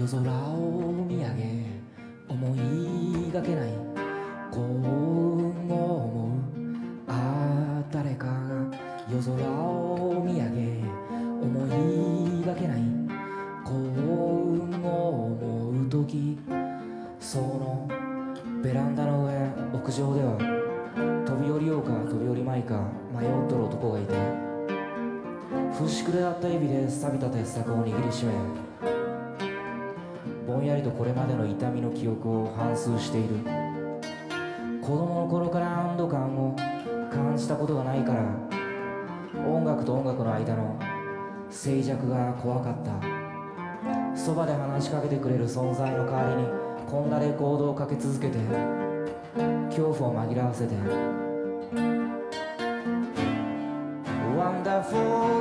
夜空を見上げ思いがけない幸運を思うああ誰かが夜空を見上げ思いがけない幸運を思う時そのベランダの上屋上では飛び降りようか飛び降りまいか迷っとる男がいて節くれだった指で錆びた鉄柵を握りしめんやりとこれまでの痛みの記憶を反芻している。子供の頃から安堵感を感じたことがないから音楽と音楽の間の静寂が怖かった。そばで話しかけてくれる存在の代わりにこんなレコードをかけ続けて恐怖を紛らわせて。Wonderful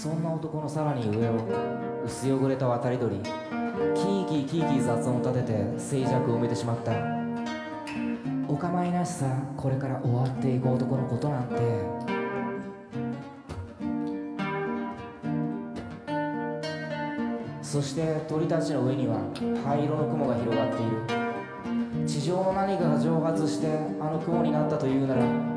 そんな男のさらに上を薄汚れた渡り鳥キーキーキーキー雑音立てて静寂を埋めてしまった。お構いなしさこれから終わっていく男のことなんて。そして鳥たちの上には灰色の雲が広がっている。地上の何かが蒸発してあの雲になったというなら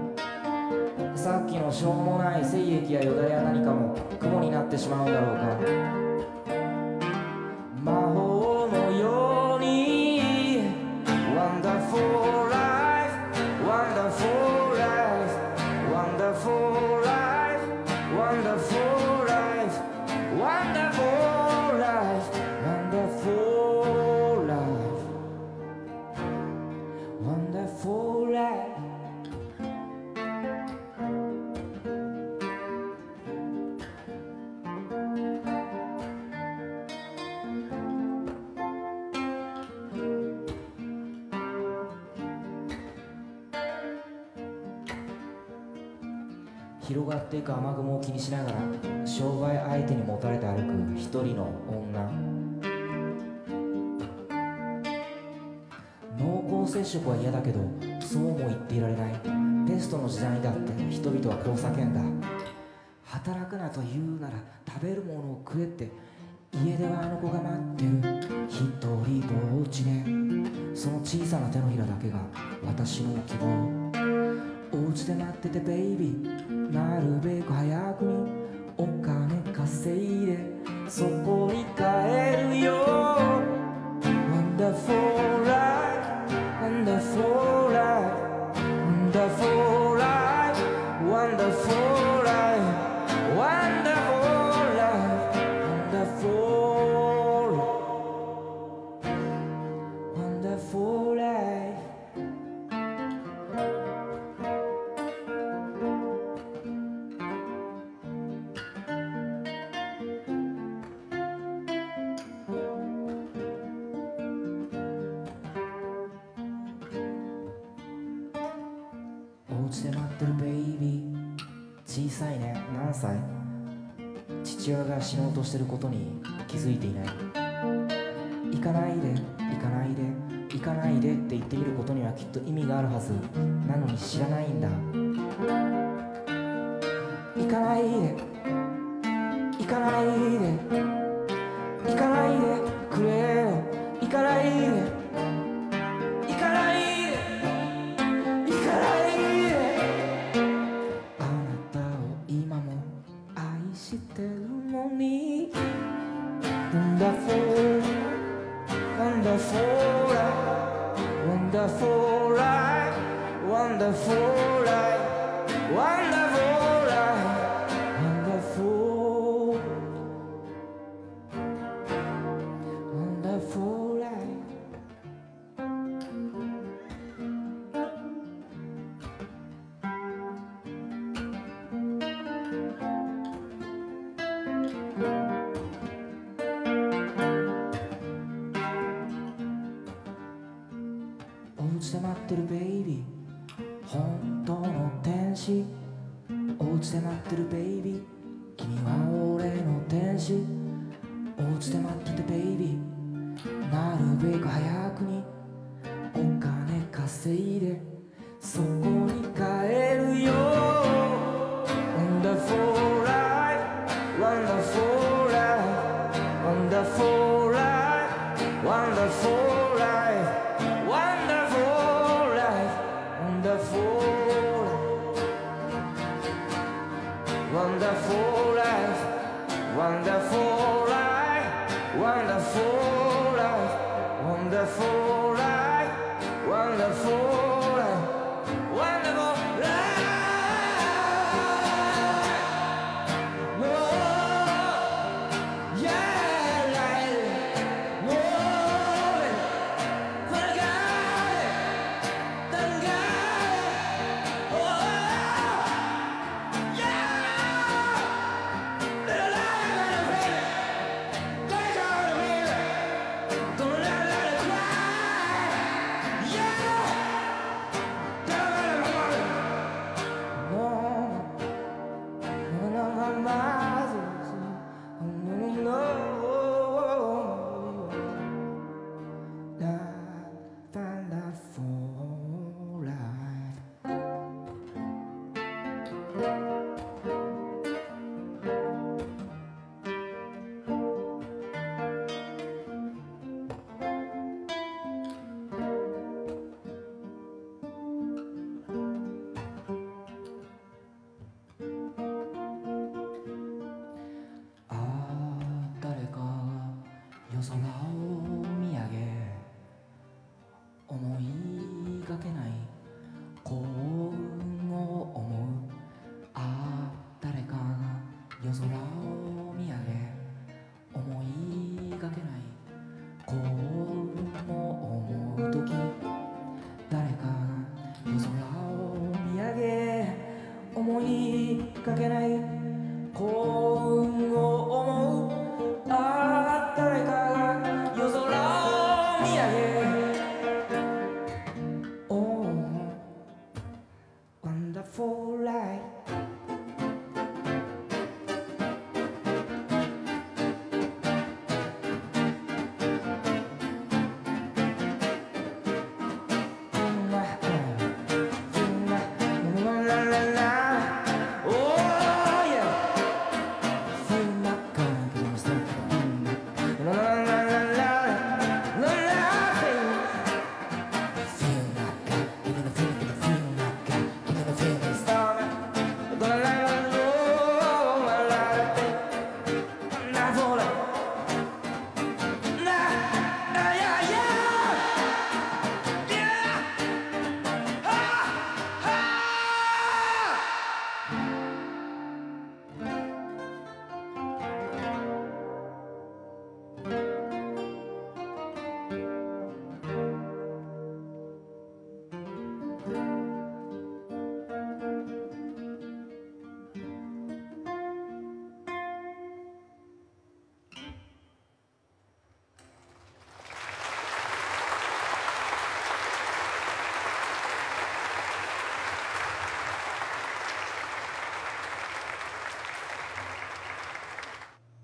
のしょうもない精液やよだれや何かも雲になってしまうんだろうか。広がっていく雨雲を気にしながら商売相手に持たれて歩く一人の女。濃厚接触は嫌だけどそうも言っていられない。ペストの時代だって人々はこう叫んだ。働くなと言うなら食べるものを食えって家ではあの子が待ってる。一人ぼっちでその小さな手のひらだけが私の希望。お家で待っててベイビーなるべく早くにお金稼いでそこに帰るよ。Wonderful life Wonderful お家で待ってるベイビー。小さいね。何歳？父親が死のうとしてることに気づいていない。行かないで行かないで行かないでって言ってみることにはきっと意味があるはず。なのに知らないんだ。行かないで。行かないで。行かないで。くれ Wonderful life Wonderful life Wonderful ってるベイビー。本当の天使。お家で待ってるベイビー。君は俺の天使。お家で待っててベイビー。なるべく早くにお金稼いで。そこに